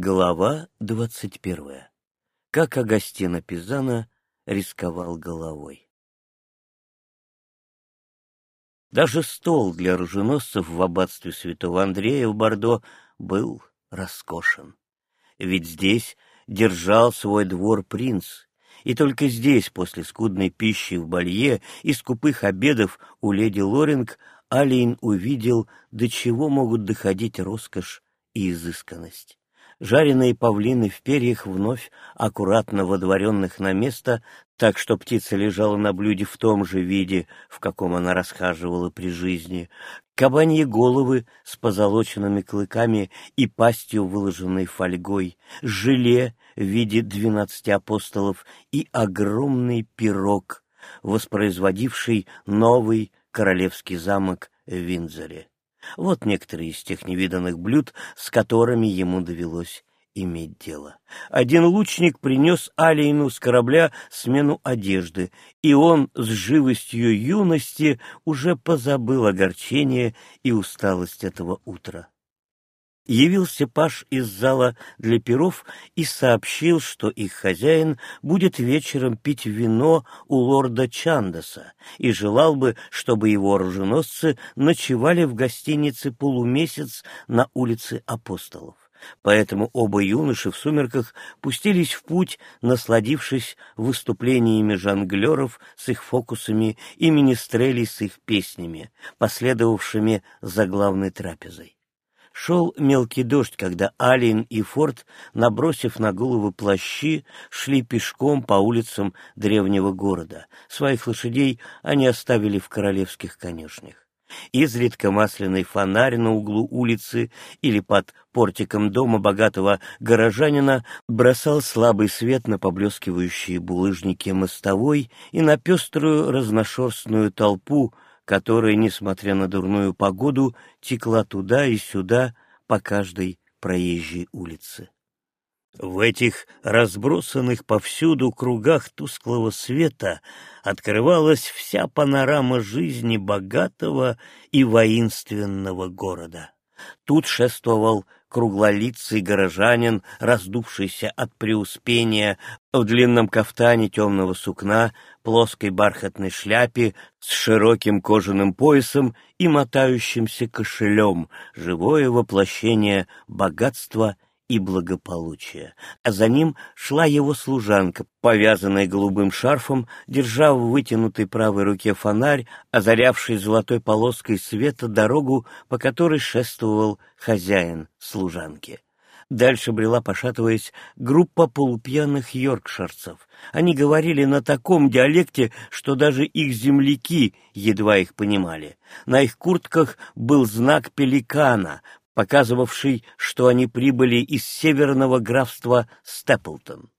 Глава двадцать первая. Как Агастина Пизана рисковал головой. Даже стол для оруженосцев в аббатстве святого Андрея в Бордо был роскошен. Ведь здесь держал свой двор принц, и только здесь, после скудной пищи в балье и скупых обедов у леди Лоринг, Алейн увидел, до чего могут доходить роскошь и изысканность жареные павлины в перьях вновь аккуратно водворенных на место, так что птица лежала на блюде в том же виде, в каком она расхаживала при жизни, кабаньи головы с позолоченными клыками и пастью, выложенной фольгой, желе в виде двенадцати апостолов и огромный пирог, воспроизводивший новый королевский замок в Виндзоре. Вот некоторые из тех невиданных блюд, с которыми ему довелось иметь дело. Один лучник принес Алиину с корабля смену одежды, и он с живостью юности уже позабыл огорчение и усталость этого утра явился паш из зала для перов и сообщил, что их хозяин будет вечером пить вино у лорда Чандаса и желал бы, чтобы его оруженосцы ночевали в гостинице полумесяц на улице Апостолов. Поэтому оба юноши в сумерках пустились в путь, насладившись выступлениями жонглеров с их фокусами и министрелей с их песнями, последовавшими за главной трапезой. Шел мелкий дождь, когда Алин и Форд, набросив на головы плащи, шли пешком по улицам древнего города. Своих лошадей они оставили в королевских конюшнях. Изредка масляный фонарь на углу улицы или под портиком дома богатого горожанина бросал слабый свет на поблескивающие булыжники мостовой и на пеструю разношерстную толпу, которая, несмотря на дурную погоду, текла туда и сюда по каждой проезжей улице. В этих разбросанных повсюду кругах тусклого света открывалась вся панорама жизни богатого и воинственного города. Тут шествовал круглолицый горожанин, раздувшийся от преуспения, в длинном кафтане темного сукна, плоской бархатной шляпе с широким кожаным поясом и мотающимся кошелем, живое воплощение богатства и благополучия. А за ним шла его служанка, повязанная голубым шарфом, держа в вытянутой правой руке фонарь, озарявший золотой полоской света дорогу, по которой шествовал хозяин служанки. Дальше брела, пошатываясь, группа полупьяных йоркширцев. Они говорили на таком диалекте, что даже их земляки едва их понимали. На их куртках был знак пеликана, показывавший, что они прибыли из северного графства Степлтон.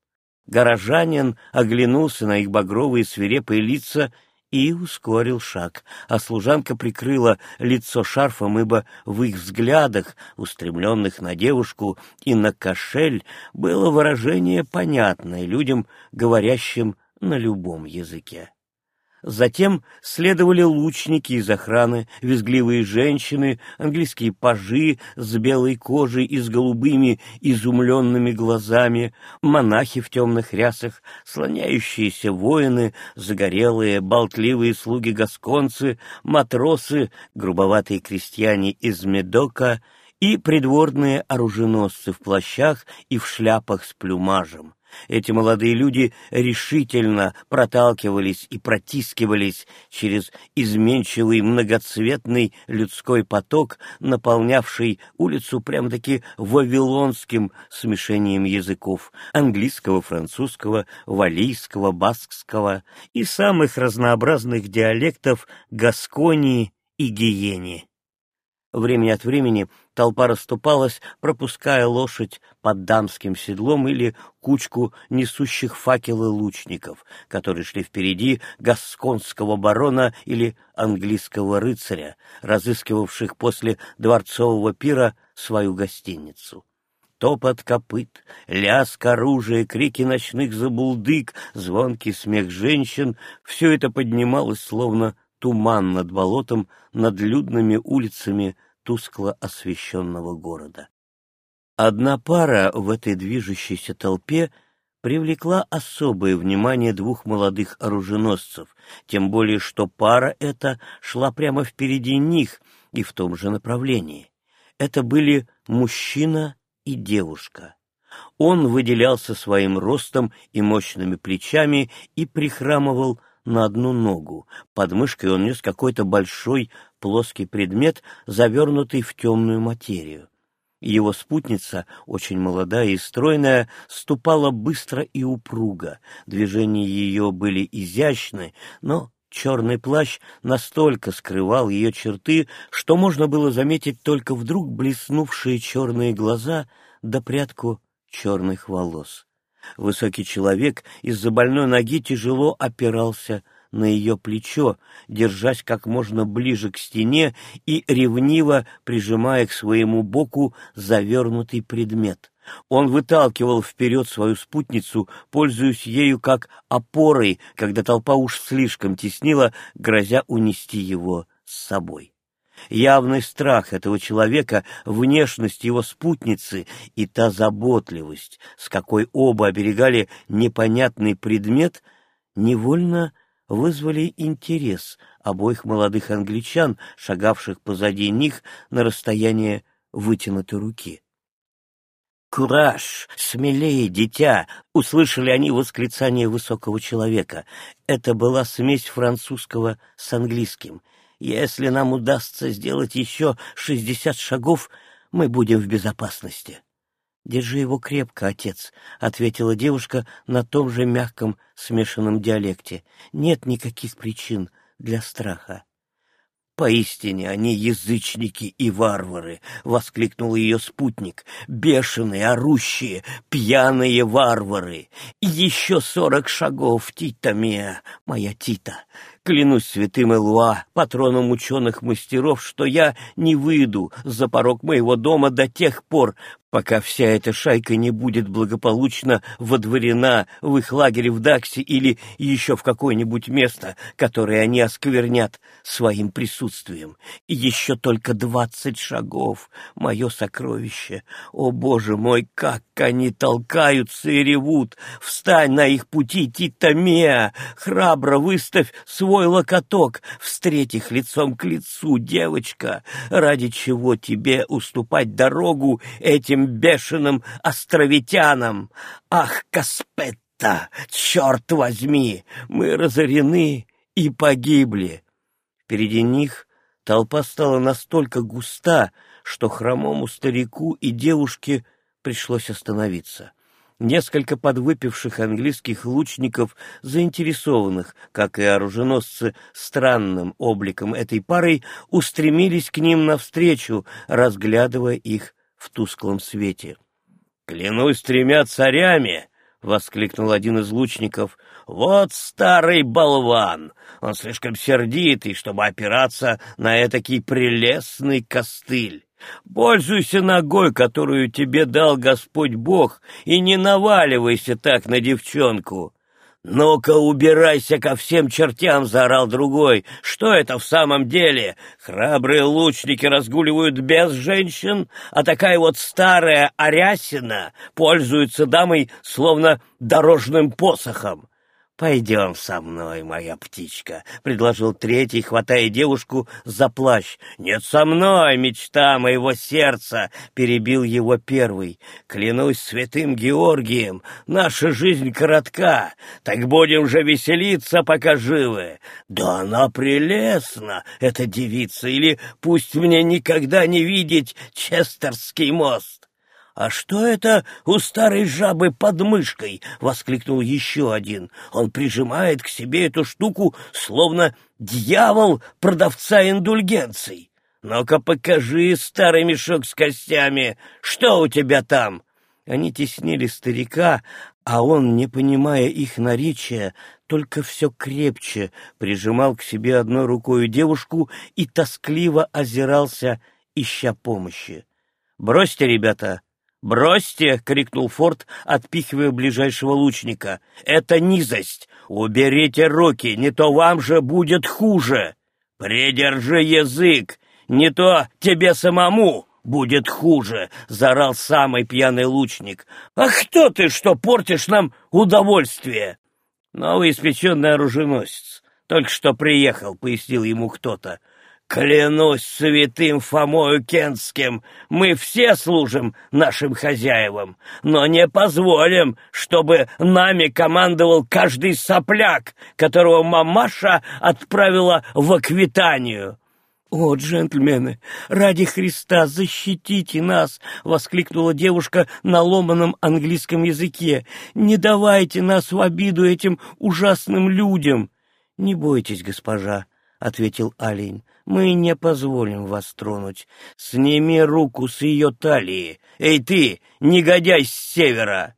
Горожанин оглянулся на их багровые свирепые лица и ускорил шаг, а служанка прикрыла лицо шарфом, ибо в их взглядах, устремленных на девушку и на кошель, было выражение понятное людям, говорящим на любом языке. Затем следовали лучники из охраны, визгливые женщины, английские пажи с белой кожей и с голубыми изумленными глазами, монахи в темных рясах, слоняющиеся воины, загорелые, болтливые слуги-гасконцы, матросы, грубоватые крестьяне из Медока и придворные оруженосцы в плащах и в шляпах с плюмажем. Эти молодые люди решительно проталкивались и протискивались через изменчивый многоцветный людской поток, наполнявший улицу прям-таки вавилонским смешением языков — английского, французского, валийского, баскского и самых разнообразных диалектов Гасконии и Гиени. Время от времени толпа расступалась, пропуская лошадь под дамским седлом или кучку несущих факелы лучников, которые шли впереди гасконского барона или английского рыцаря, разыскивавших после дворцового пира свою гостиницу. Топот копыт, лязг оружия, крики ночных забулдык, звонкий смех женщин — все это поднималось словно туман над болотом, над людными улицами тускло освещенного города. Одна пара в этой движущейся толпе привлекла особое внимание двух молодых оруженосцев, тем более что пара эта шла прямо впереди них и в том же направлении. Это были мужчина и девушка. Он выделялся своим ростом и мощными плечами и прихрамывал на одну ногу. Под мышкой он нес какой-то большой плоский предмет, завернутый в темную материю. Его спутница, очень молодая и стройная, ступала быстро и упруго. Движения ее были изящны, но черный плащ настолько скрывал ее черты, что можно было заметить только вдруг блеснувшие черные глаза да прядку черных волос. Высокий человек из-за больной ноги тяжело опирался на ее плечо, держась как можно ближе к стене и ревниво прижимая к своему боку завернутый предмет. Он выталкивал вперед свою спутницу, пользуясь ею как опорой, когда толпа уж слишком теснила, грозя унести его с собой. Явный страх этого человека, внешность его спутницы и та заботливость, с какой оба оберегали непонятный предмет, невольно вызвали интерес обоих молодых англичан, шагавших позади них на расстояние вытянутой руки. «Кураж! Смелее, дитя!» — услышали они восклицание высокого человека. Это была смесь французского с английским. «Если нам удастся сделать еще шестьдесят шагов, мы будем в безопасности». «Держи его крепко, отец», — ответила девушка на том же мягком смешанном диалекте. «Нет никаких причин для страха». «Поистине они язычники и варвары!» — воскликнул ее спутник. «Бешеные, орущие, пьяные варвары! Еще сорок шагов, Тита Мия, моя Тита! Клянусь святым Элуа, патроном ученых мастеров, что я не выйду за порог моего дома до тех пор, пока вся эта шайка не будет благополучно водворена в их лагере в Даксе или еще в какое-нибудь место, которое они осквернят своим присутствием. И еще только двадцать шагов, мое сокровище. О, Боже мой, как они толкаются и ревут! Встань на их пути, Титамеа! Храбро выставь свой локоток, встреть их лицом к лицу, девочка, ради чего тебе уступать дорогу этим бешеным островитянам. Ах, Каспетта, черт возьми, мы разорены и погибли. Впереди них толпа стала настолько густа, что хромому старику и девушке пришлось остановиться. Несколько подвыпивших английских лучников, заинтересованных, как и оруженосцы, странным обликом этой пары, устремились к ним навстречу, разглядывая их в тусклом свете. «Клянусь тремя царями!» — воскликнул один из лучников. «Вот старый болван! Он слишком сердитый, чтобы опираться на этакий прелестный костыль. Пользуйся ногой, которую тебе дал Господь Бог, и не наваливайся так на девчонку. «Ну-ка, убирайся ко всем чертям!» — заорал другой. «Что это в самом деле? Храбрые лучники разгуливают без женщин, а такая вот старая Арясина пользуется дамой словно дорожным посохом. «Пойдем со мной, моя птичка», — предложил третий, хватая девушку за плащ. «Нет, со мной, мечта моего сердца», — перебил его первый. «Клянусь святым Георгием, наша жизнь коротка, так будем же веселиться, пока живы. Да она прелестна, эта девица, или пусть мне никогда не видеть Честерский мост». «А что это у старой жабы под мышкой?» — воскликнул еще один. «Он прижимает к себе эту штуку, словно дьявол продавца индульгенций. Ну-ка покажи, старый мешок с костями, что у тебя там?» Они теснили старика, а он, не понимая их наречия, только все крепче прижимал к себе одной рукой девушку и тоскливо озирался, ища помощи. «Бросьте, ребята!» «Бросьте!» — крикнул Форд, отпихивая ближайшего лучника. «Это низость! Уберите руки, не то вам же будет хуже! Придержи язык, не то тебе самому!» будет хуже!» — заорал самый пьяный лучник. «А кто ты, что портишь нам удовольствие?» «Новый испеченный оруженосец. Только что приехал», — пояснил ему кто-то. «Клянусь святым Фомою Кенским, мы все служим нашим хозяевам, но не позволим, чтобы нами командовал каждый сопляк, которого мамаша отправила в Аквитанию». «О, джентльмены, ради Христа, защитите нас!» — воскликнула девушка на ломаном английском языке. «Не давайте нас в обиду этим ужасным людям!» «Не бойтесь, госпожа», — ответил олень. «Мы не позволим вас тронуть. Сними руку с ее талии. Эй ты, негодяй с севера!»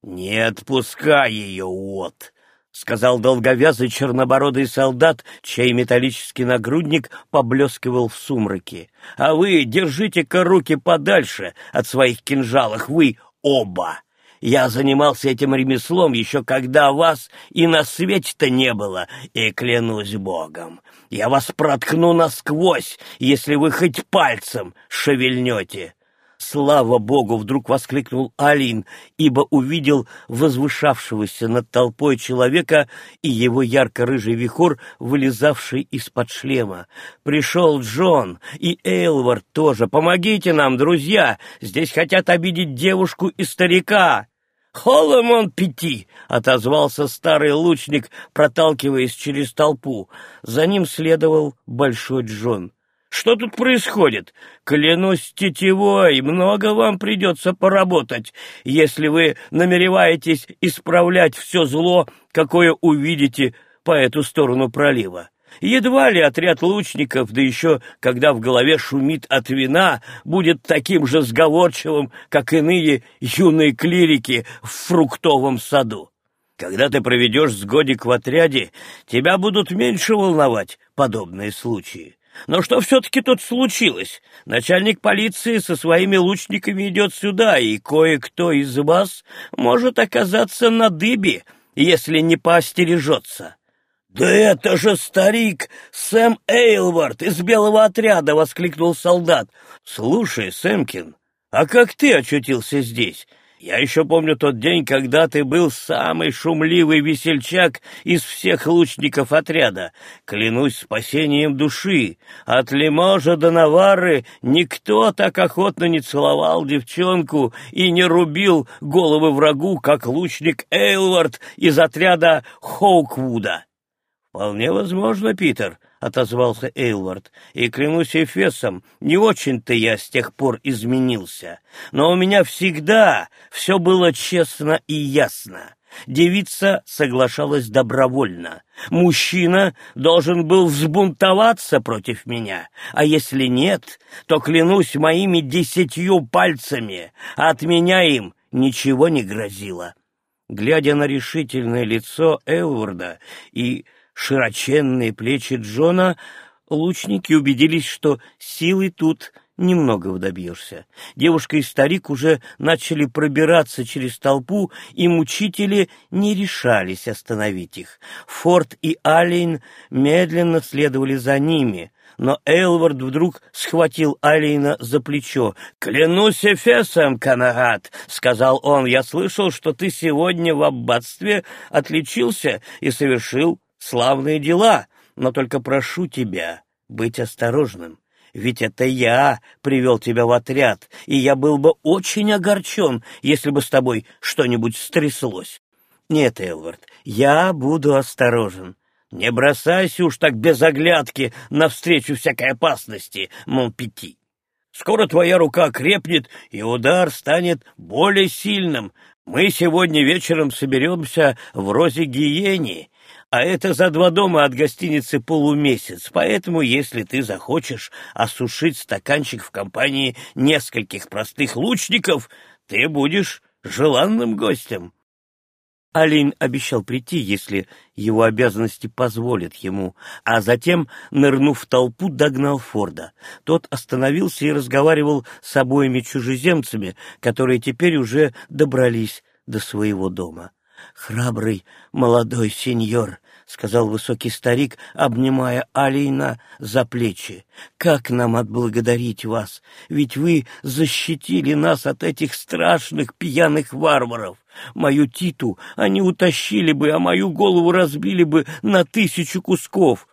«Не отпускай ее, Уот!» — сказал долговязый чернобородый солдат, чей металлический нагрудник поблескивал в сумраке. — А вы держите-ка руки подальше от своих кинжалов, вы оба! Я занимался этим ремеслом еще когда вас и на свете-то не было, и клянусь богом, я вас проткну насквозь, если вы хоть пальцем шевельнете. «Слава Богу!» — вдруг воскликнул Алин, ибо увидел возвышавшегося над толпой человека и его ярко-рыжий вихор, вылезавший из-под шлема. «Пришел Джон и Эйлвард тоже. Помогите нам, друзья! Здесь хотят обидеть девушку и старика!» «Холомон Пяти!» — отозвался старый лучник, проталкиваясь через толпу. За ним следовал Большой Джон. Что тут происходит? Клянусь тетевой, много вам придется поработать, если вы намереваетесь исправлять все зло, какое увидите по эту сторону пролива. Едва ли отряд лучников, да еще когда в голове шумит от вина, будет таким же сговорчивым, как иные юные клирики в фруктовом саду. Когда ты проведешь с годик в отряде, тебя будут меньше волновать подобные случаи. Но что все-таки тут случилось? Начальник полиции со своими лучниками идет сюда, и кое-кто из вас может оказаться на дыбе, если не поостережется. «Да это же старик Сэм Эйлвард из белого отряда!» — воскликнул солдат. «Слушай, Сэмкин, а как ты очутился здесь? Я еще помню тот день, когда ты был самый шумливый весельчак из всех лучников отряда. Клянусь спасением души. От Лиможа до Навары никто так охотно не целовал девчонку и не рубил головы врагу, как лучник Эйлвард из отряда Хоуквуда. Вполне возможно, Питер, — отозвался Эйлвард, — и, клянусь Эфесом, не очень-то я с тех пор изменился. Но у меня всегда все было честно и ясно. Девица соглашалась добровольно. Мужчина должен был взбунтоваться против меня, а если нет, то клянусь моими десятью пальцами, от меня им ничего не грозило. Глядя на решительное лицо Элварда и широченные плечи Джона, лучники убедились, что силы тут немного добьешься. Девушка и старик уже начали пробираться через толпу, и мучители не решались остановить их. Форд и Алейн медленно следовали за ними, но Элвард вдруг схватил Алейна за плечо. «Клянусь Эфесом, Канагат!» — сказал он. «Я слышал, что ты сегодня в аббатстве отличился и совершил славные дела, но только прошу тебя быть осторожным. Ведь это я привел тебя в отряд, и я был бы очень огорчен, если бы с тобой что-нибудь стряслось. Нет, Элвард, я буду осторожен. Не бросайся уж так без оглядки навстречу всякой опасности, Монпети. Скоро твоя рука крепнет, и удар станет более сильным. Мы сегодня вечером соберемся в розе гиени, а это за два дома от гостиницы полумесяц, поэтому, если ты захочешь осушить стаканчик в компании нескольких простых лучников, ты будешь желанным гостем. Алин обещал прийти, если его обязанности позволят ему, а затем, нырнув в толпу, догнал Форда. Тот остановился и разговаривал с обоими чужеземцами, которые теперь уже добрались до своего дома. «Храбрый молодой сеньор», —— сказал высокий старик, обнимая Алина за плечи. «Как нам отблагодарить вас? Ведь вы защитили нас от этих страшных пьяных варваров. Мою Титу они утащили бы, а мою голову разбили бы на тысячу кусков».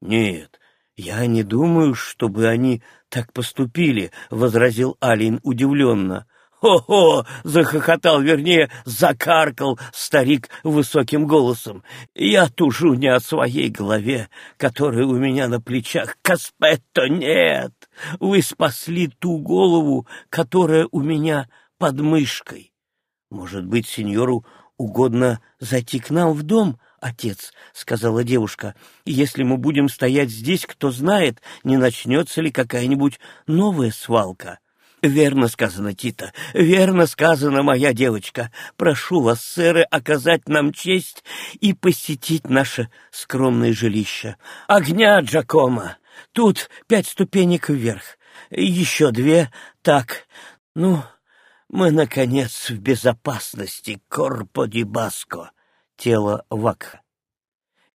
«Нет, я не думаю, чтобы они так поступили», — возразил Алин удивленно. «Хо-хо!» — захохотал, вернее, закаркал старик высоким голосом. «Я тужу не о своей голове, которая у меня на плечах. Каспетто, нет! Вы спасли ту голову, которая у меня под мышкой. Может быть, сеньору угодно зайти к нам в дом?» «Отец», — сказала девушка, — «если мы будем стоять здесь, кто знает, не начнется ли какая-нибудь новая свалка». «Верно сказано, Тита, верно сказано, моя девочка. Прошу вас, сэры, оказать нам честь и посетить наше скромное жилище. Огня, Джакома! Тут пять ступенек вверх, еще две, так. Ну, мы, наконец, в безопасности, Корпо ди Баско, тело Вакха.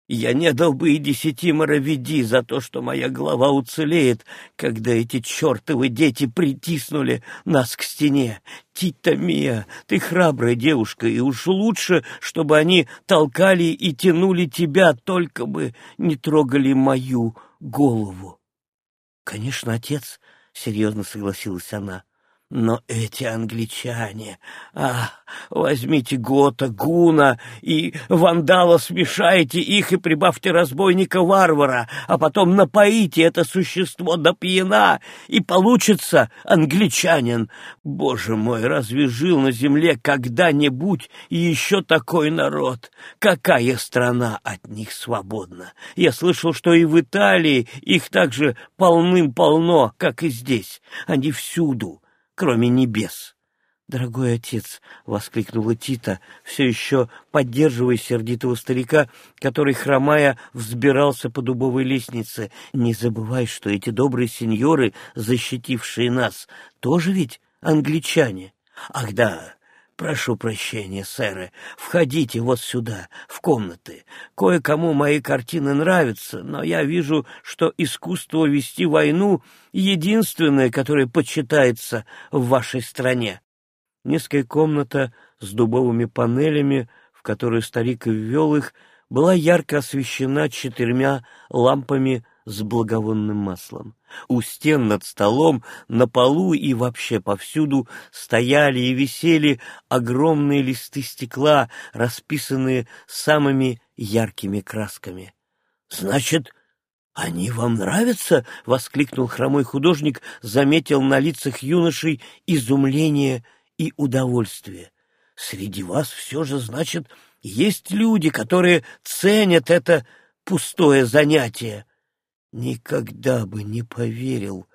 Я не дал бы и десяти моровиди за то, что моя голова уцелеет, когда эти чертовы дети притиснули нас к стене. Тита Мия, ты храбрая девушка, и уж лучше, чтобы они толкали и тянули тебя, только бы не трогали мою голову. — Конечно, отец, — серьезно согласилась она, — но эти англичане... А, возьмите Гота, Гуна и Вандала, смешайте их и прибавьте разбойника-варвара, а потом напоите это существо до пьяна, и получится англичанин. Боже мой, разве жил на земле когда-нибудь еще такой народ? Какая страна от них свободна? Я слышал, что и в Италии их также полным-полно, как и здесь. Они всюду кроме небес. «Дорогой отец!» — воскликнула Тита, все еще поддерживая сердитого старика, который, хромая, взбирался по дубовой лестнице. «Не забывай, что эти добрые сеньоры, защитившие нас, тоже ведь англичане. Ах да, Прошу прощения, сэры. Входите вот сюда, в комнаты. Кое-кому мои картины нравятся, но я вижу, что искусство вести войну единственное, которое почитается в вашей стране. Низкая комната с дубовыми панелями, в которую старик ввел их, была ярко освещена четырьмя лампами с благовонным маслом. У стен над столом, на полу и вообще повсюду стояли и висели огромные листы стекла, расписанные самыми яркими красками. — Значит, они вам нравятся? — воскликнул хромой художник, заметил на лицах юношей изумление и удовольствие. — Среди вас все же, значит, есть люди, которые ценят это пустое занятие. — Никогда бы не поверил,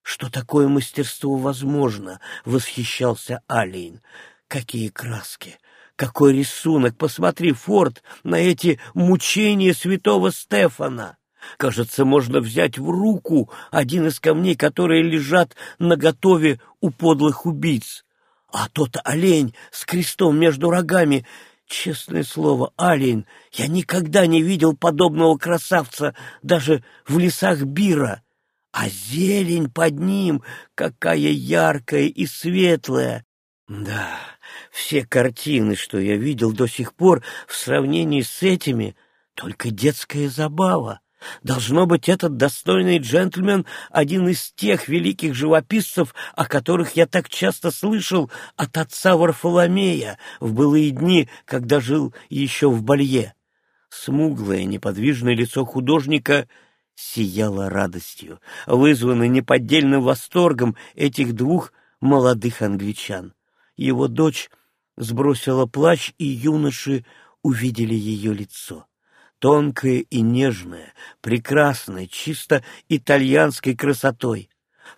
что такое мастерство возможно, — восхищался Алейн. Какие краски! Какой рисунок! Посмотри, Форд, на эти мучения святого Стефана! Кажется, можно взять в руку один из камней, которые лежат наготове у подлых убийц. А тот олень с крестом между рогами Честное слово, Алин, я никогда не видел подобного красавца даже в лесах Бира. А зелень под ним какая яркая и светлая. Да, все картины, что я видел до сих пор, в сравнении с этими, только детская забава. Должно быть, этот достойный джентльмен — один из тех великих живописцев, о которых я так часто слышал от отца Варфоломея в былые дни, когда жил еще в Балье. Смуглое, неподвижное лицо художника сияло радостью, вызванной неподдельным восторгом этих двух молодых англичан. Его дочь сбросила плащ, и юноши увидели ее лицо тонкое и нежное, прекрасное, чисто итальянской красотой.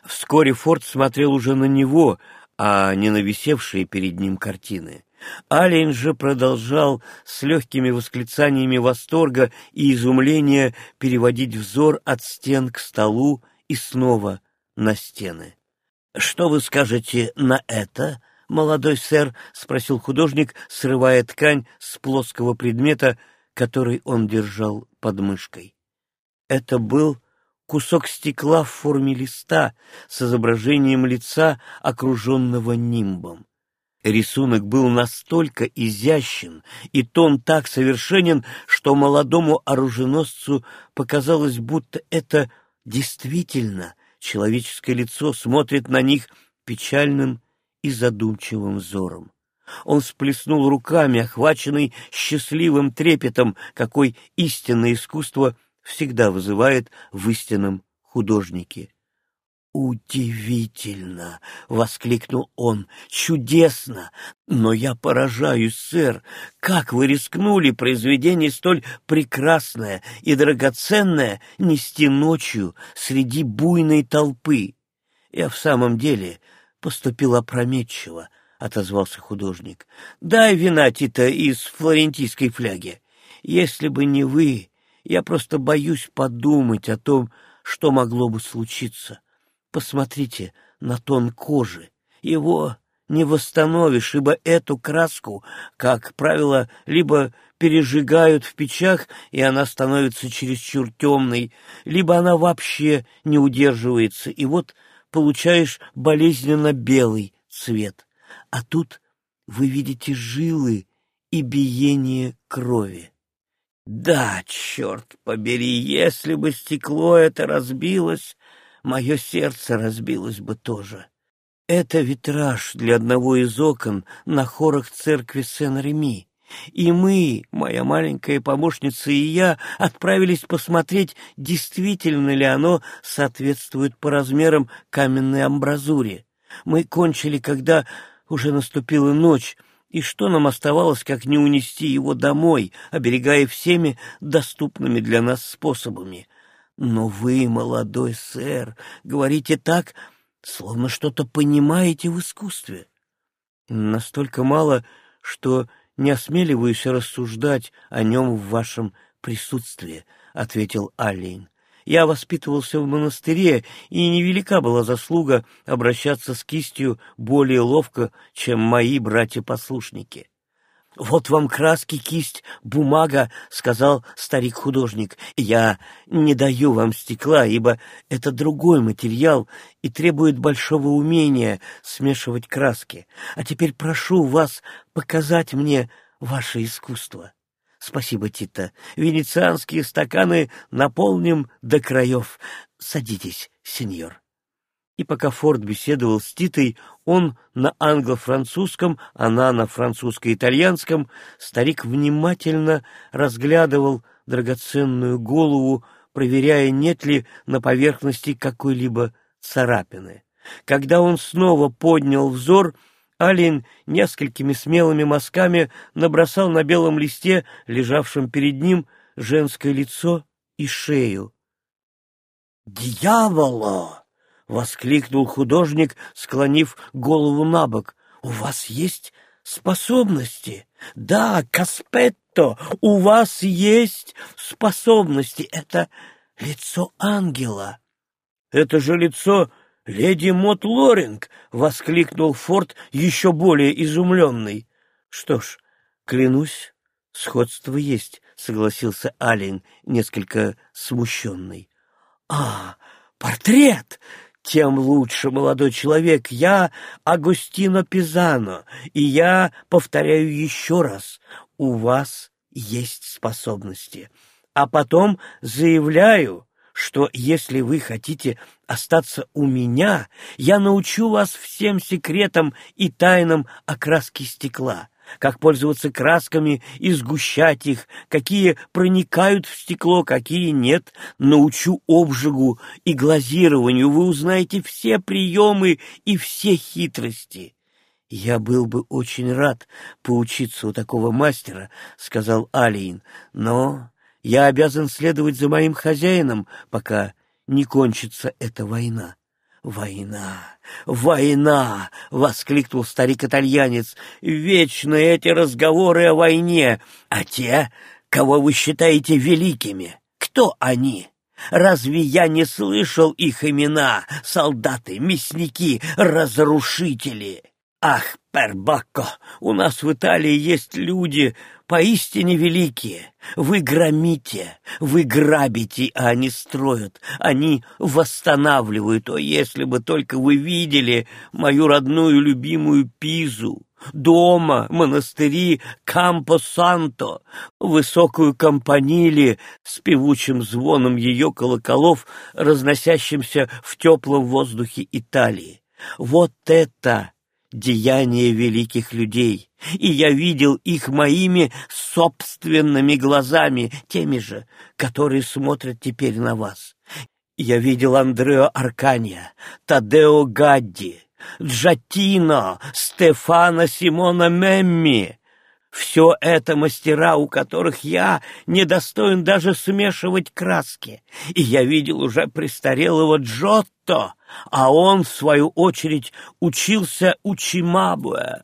Вскоре Форд смотрел уже на него, а не на висевшие перед ним картины. Ален же продолжал с легкими восклицаниями восторга и изумления переводить взор от стен к столу и снова на стены. — Что вы скажете на это, молодой сэр? — спросил художник, срывая ткань с плоского предмета, который он держал под мышкой. Это был кусок стекла в форме листа с изображением лица, окруженного нимбом. Рисунок был настолько изящен и тон так совершенен, что молодому оруженосцу показалось, будто это действительно человеческое лицо смотрит на них печальным и задумчивым взором. Он сплеснул руками, охваченный счастливым трепетом, какой истинное искусство всегда вызывает в истинном художнике. «Удивительно!» — воскликнул он. «Чудесно! Но я поражаюсь, сэр, как вы рискнули произведение столь прекрасное и драгоценное нести ночью среди буйной толпы!» «Я в самом деле поступил опрометчиво», — отозвался художник. «Дай вина, Тита, из флорентийской фляги. Если бы не вы, я просто боюсь подумать о том, что могло бы случиться». Посмотрите на тон кожи. Его не восстановишь, ибо эту краску, как правило, либо пережигают в печах, и она становится чересчур темной, либо она вообще не удерживается, и вот получаешь болезненно белый цвет. А тут вы видите жилы и биение крови. Да, черт побери, если бы стекло это разбилось, мое сердце разбилось бы тоже. Это витраж для одного из окон на хорах церкви Сен-Реми. И мы, моя маленькая помощница и я, отправились посмотреть, действительно ли оно соответствует по размерам каменной амбразуре. Мы кончили, когда уже наступила ночь, и что нам оставалось, как не унести его домой, оберегая всеми доступными для нас способами? Но вы, молодой сэр, говорите так, словно что-то понимаете в искусстве. Настолько мало, что не осмеливаюсь рассуждать о нем в вашем присутствии, — ответил Аллейн. Я воспитывался в монастыре, и невелика была заслуга обращаться с кистью более ловко, чем мои братья-послушники. «Вот вам краски, кисть, бумага», — сказал старик-художник. «Я не даю вам стекла, ибо это другой материал и требует большого умения смешивать краски. А теперь прошу вас показать мне ваше искусство». «Спасибо, Тита. Венецианские стаканы наполним до краев. Садитесь, сеньор» и пока Форд беседовал с Титой, он на англо-французском, она на французско-итальянском, старик внимательно разглядывал драгоценную голову, проверяя, нет ли на поверхности какой-либо царапины. Когда он снова поднял взор, Алин несколькими смелыми мазками набросал на белом листе, лежавшем перед ним, женское лицо и шею. «Дьявола!» воскликнул художник, склонив голову на бок. «У вас есть способности?» «Да, Каспетто, у вас есть способности. Это лицо ангела». «Это же лицо леди Мот Лоринг!» — воскликнул Форд, еще более изумленный. «Что ж, клянусь, сходство есть», — согласился Алин, несколько смущенный. «А, портрет! тем лучше, молодой человек. Я Агустино Пизано, и я повторяю еще раз, у вас есть способности. А потом заявляю, что если вы хотите остаться у меня, я научу вас всем секретам и тайнам окраски стекла как пользоваться красками и сгущать их, какие проникают в стекло, какие нет. Научу обжигу и глазированию, вы узнаете все приемы и все хитрости. «Я был бы очень рад поучиться у такого мастера», — сказал Алиин, — «но я обязан следовать за моим хозяином, пока не кончится эта война». «Война! Война!» — воскликнул старик-итальянец. «Вечные эти разговоры о войне! А те, кого вы считаете великими, кто они?» Разве я не слышал их имена? Солдаты, мясники, разрушители. Ах, Пербакко, у нас в Италии есть люди, поистине великие. Вы громите, вы грабите, а они строят, они восстанавливают. О, если бы только вы видели мою родную любимую Пизу, дома, монастыри Кампо-Санто, высокую компанили с певучим звоном ее колоколов, разносящимся в теплом воздухе Италии. Вот это деяния великих людей, и я видел их моими собственными глазами, теми же, которые смотрят теперь на вас. Я видел Андрео Аркания, Тадео Гадди, Джатино, Стефана Симона Мемми. Все это мастера, у которых я недостоин даже смешивать краски. И я видел уже престарелого Джотто, а он, в свою очередь, учился у Чимабуэ,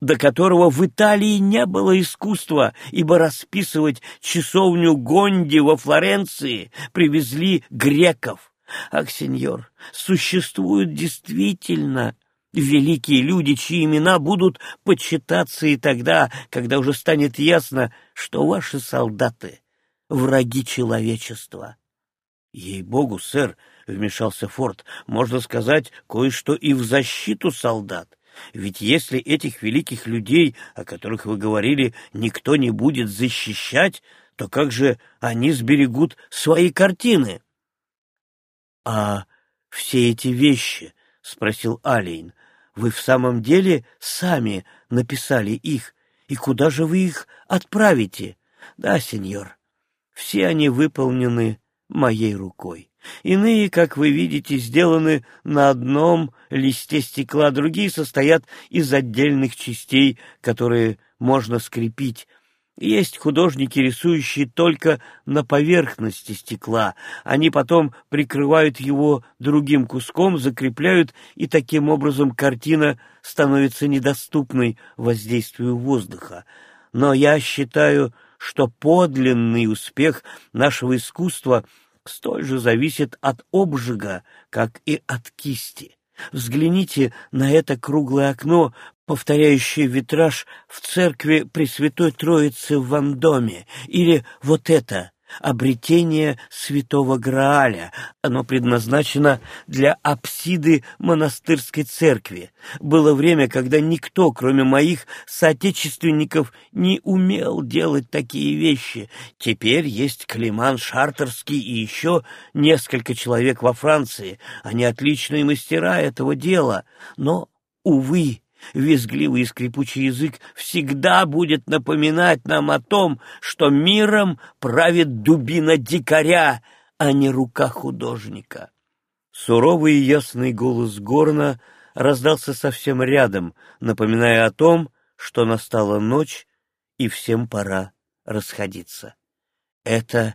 до которого в Италии не было искусства, ибо расписывать часовню Гонди во Флоренции привезли греков. Ах, сеньор, существуют действительно великие люди, чьи имена будут почитаться и тогда, когда уже станет ясно, что ваши солдаты — враги человечества. — Ей-богу, сэр, — вмешался Форд, — можно сказать кое-что и в защиту солдат. Ведь если этих великих людей, о которых вы говорили, никто не будет защищать, то как же они сберегут свои картины? — А все эти вещи, — спросил Алейн, — вы в самом деле сами написали их, и куда же вы их отправите? — Да, сеньор, все они выполнены моей рукой. Иные, как вы видите, сделаны на одном листе стекла, другие состоят из отдельных частей, которые можно скрепить. Есть художники, рисующие только на поверхности стекла. Они потом прикрывают его другим куском, закрепляют, и таким образом картина становится недоступной воздействию воздуха. Но я считаю, что подлинный успех нашего искусства — столь же зависит от обжига, как и от кисти. Взгляните на это круглое окно, повторяющее витраж в церкви Пресвятой Троицы в Вандоме, или вот это обретение святого Грааля. Оно предназначено для апсиды монастырской церкви. Было время, когда никто, кроме моих соотечественников, не умел делать такие вещи. Теперь есть Климан Шартерский и еще несколько человек во Франции. Они отличные мастера этого дела. Но, увы, Визгливый и скрипучий язык всегда будет напоминать нам о том, что миром правит дубина дикаря, а не рука художника. Суровый и ясный голос Горна раздался совсем рядом, напоминая о том, что настала ночь и всем пора расходиться. — Это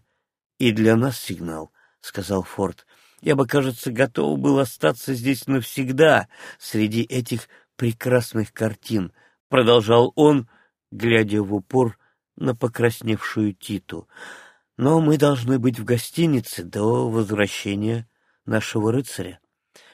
и для нас сигнал, — сказал Форд. — Я бы, кажется, готов был остаться здесь навсегда, среди этих прекрасных картин, — продолжал он, глядя в упор на покрасневшую Титу. Но мы должны быть в гостинице до возвращения нашего рыцаря.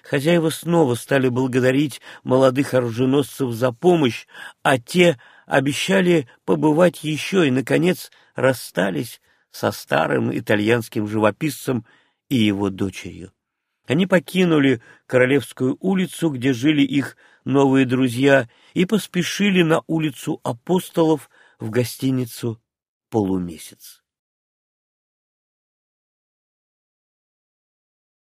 Хозяева снова стали благодарить молодых оруженосцев за помощь, а те обещали побывать еще и, наконец, расстались со старым итальянским живописцем и его дочерью. Они покинули Королевскую улицу, где жили их новые друзья, и поспешили на улицу апостолов в гостиницу «Полумесяц».